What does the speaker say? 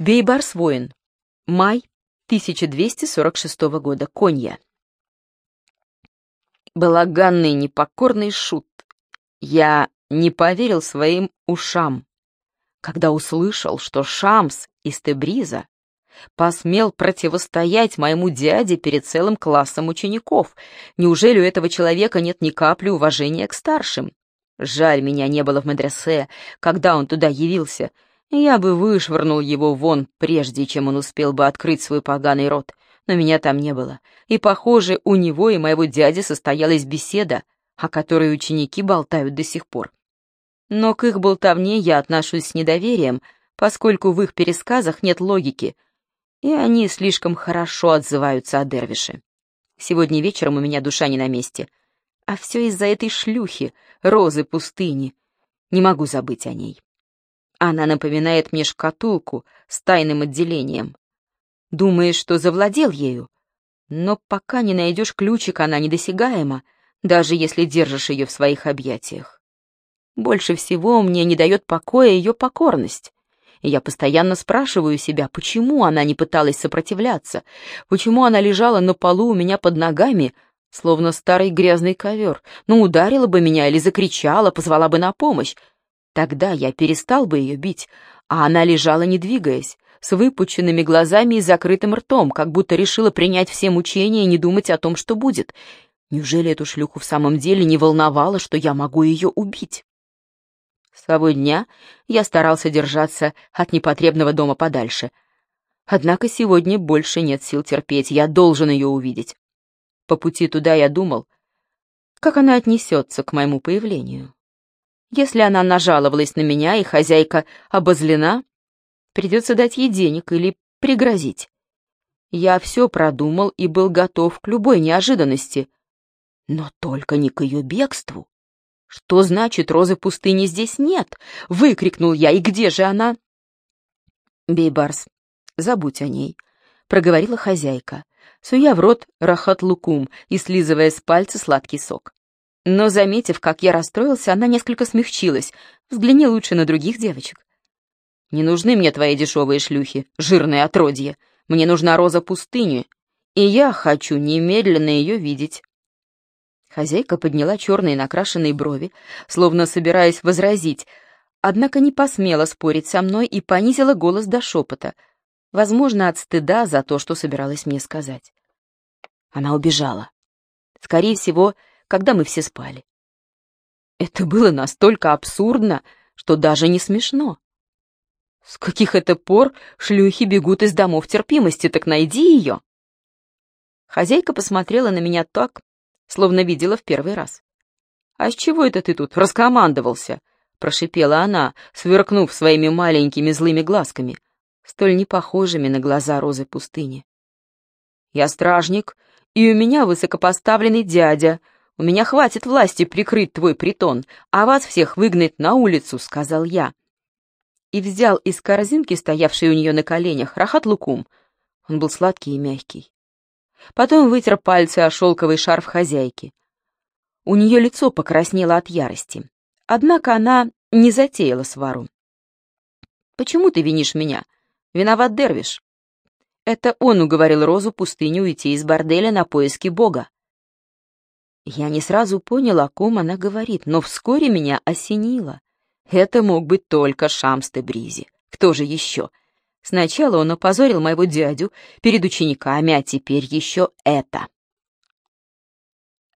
Бейбарс воин. Май 1246 года. Конья. Балаганный непокорный шут. Я не поверил своим ушам, когда услышал, что Шамс из Тебриза посмел противостоять моему дяде перед целым классом учеников. Неужели у этого человека нет ни капли уважения к старшим? Жаль, меня не было в медресе, когда он туда явился — я бы вышвырнул его вон, прежде чем он успел бы открыть свой поганый рот. Но меня там не было. И, похоже, у него и моего дяди состоялась беседа, о которой ученики болтают до сих пор. Но к их болтовне я отношусь с недоверием, поскольку в их пересказах нет логики, и они слишком хорошо отзываются о Дервише. Сегодня вечером у меня душа не на месте. А все из-за этой шлюхи, розы пустыни. Не могу забыть о ней. Она напоминает мне шкатулку с тайным отделением. Думаешь, что завладел ею? Но пока не найдешь ключик, она недосягаема, даже если держишь ее в своих объятиях. Больше всего мне не дает покоя ее покорность. Я постоянно спрашиваю себя, почему она не пыталась сопротивляться, почему она лежала на полу у меня под ногами, словно старый грязный ковер, ну, ударила бы меня или закричала, позвала бы на помощь, Тогда я перестал бы ее бить, а она лежала, не двигаясь, с выпученными глазами и закрытым ртом, как будто решила принять все мучения и не думать о том, что будет. Неужели эту шлюху в самом деле не волновало, что я могу ее убить? С того дня я старался держаться от непотребного дома подальше. Однако сегодня больше нет сил терпеть, я должен ее увидеть. По пути туда я думал, как она отнесется к моему появлению. Если она нажаловалась на меня, и хозяйка обозлена, придется дать ей денег или пригрозить. Я все продумал и был готов к любой неожиданности, но только не к ее бегству. «Что значит, розы пустыни здесь нет?» — выкрикнул я. «И где же она?» «Бейбарс, забудь о ней», — проговорила хозяйка, суя в рот рахат-лукум и слизывая с пальца сладкий сок. Но, заметив, как я расстроился, она несколько смягчилась. Взгляни лучше на других девочек. «Не нужны мне твои дешевые шлюхи, жирные отродье. Мне нужна роза пустыни, и я хочу немедленно ее видеть». Хозяйка подняла черные накрашенные брови, словно собираясь возразить, однако не посмела спорить со мной и понизила голос до шепота, возможно, от стыда за то, что собиралась мне сказать. Она убежала. Скорее всего, когда мы все спали. Это было настолько абсурдно, что даже не смешно. С каких это пор шлюхи бегут из домов терпимости, так найди ее. Хозяйка посмотрела на меня так, словно видела в первый раз. «А с чего это ты тут раскомандовался?» — прошипела она, сверкнув своими маленькими злыми глазками, столь непохожими на глаза розы пустыни. «Я стражник, и у меня высокопоставленный дядя, у меня хватит власти прикрыть твой притон, а вас всех выгнать на улицу», — сказал я. И взял из корзинки, стоявшей у нее на коленях, рахат-лукум. Он был сладкий и мягкий. Потом вытер пальцы о шелковый шарф хозяйки. У нее лицо покраснело от ярости. Однако она не затеяла свару. «Почему ты винишь меня? Виноват Дервиш». Это он уговорил Розу пустыню уйти из борделя на поиски Бога. Я не сразу понял, о ком она говорит, но вскоре меня осенило. Это мог быть только Шамс Бризи. Кто же еще? Сначала он опозорил моего дядю перед учениками, а теперь еще это.